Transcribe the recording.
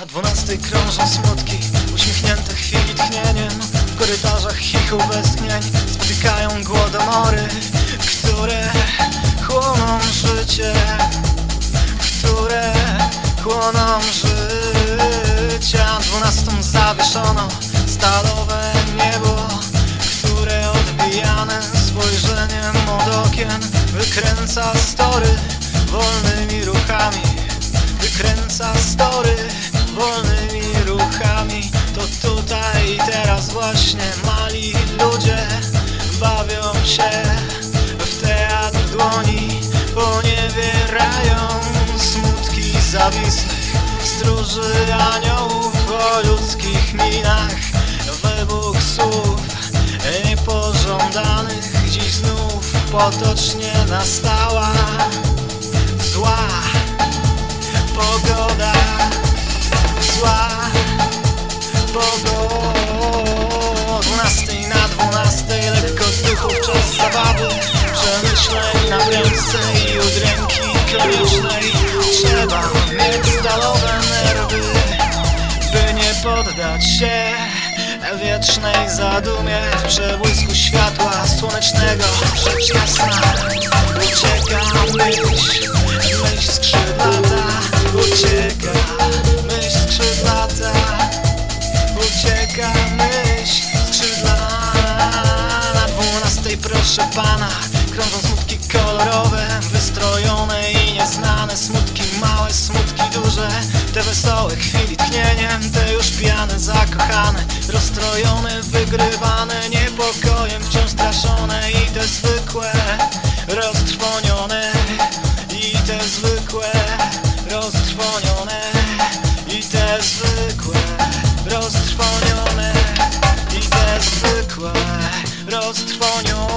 Na dwunastej krążą smutki Uśmiechnięte chwili tchnieniem. W korytarzach chichu westchnień Spotykają głodomory Które chłoną życie Które chłoną życia Dwunastą zawieszono Stalowe niebo Które odbijane spojrzeniem od okien Wykręca story wolnymi ruchami wolnymi ruchami To tutaj i teraz właśnie mali ludzie Bawią się w teatr dłoni Poniewierają smutki zawisnych Stróży aniołów o ludzkich minach Wybuch słów niepożądanych Dziś znów potocznie nastała Zła pogoda Zła. Pogoda Dwunastej na dwunastej Lekko duchów czas zabawy. Przemyśleń na prędce i udręki koniecznej. Trzeba mieć stalowe nerwy By nie poddać się wiecznej zadumie. W przebłysku światła słonecznego Rzecz jasna. Ucieka myśl, myśl skrzydlata więcej proszę pana Krążą smutki kolorowe, wystrojone i nieznane. Smutki małe, smutki duże Te wesołe chwili tchnieniem, te już pijane, zakochane. Rozstrojone, wygrywane, niepokojem wciąż straszone I te zwykłe, roztrwonione. I te zwykłe, roztrwonione. I te zwykłe, roztrwonione. roztrwonią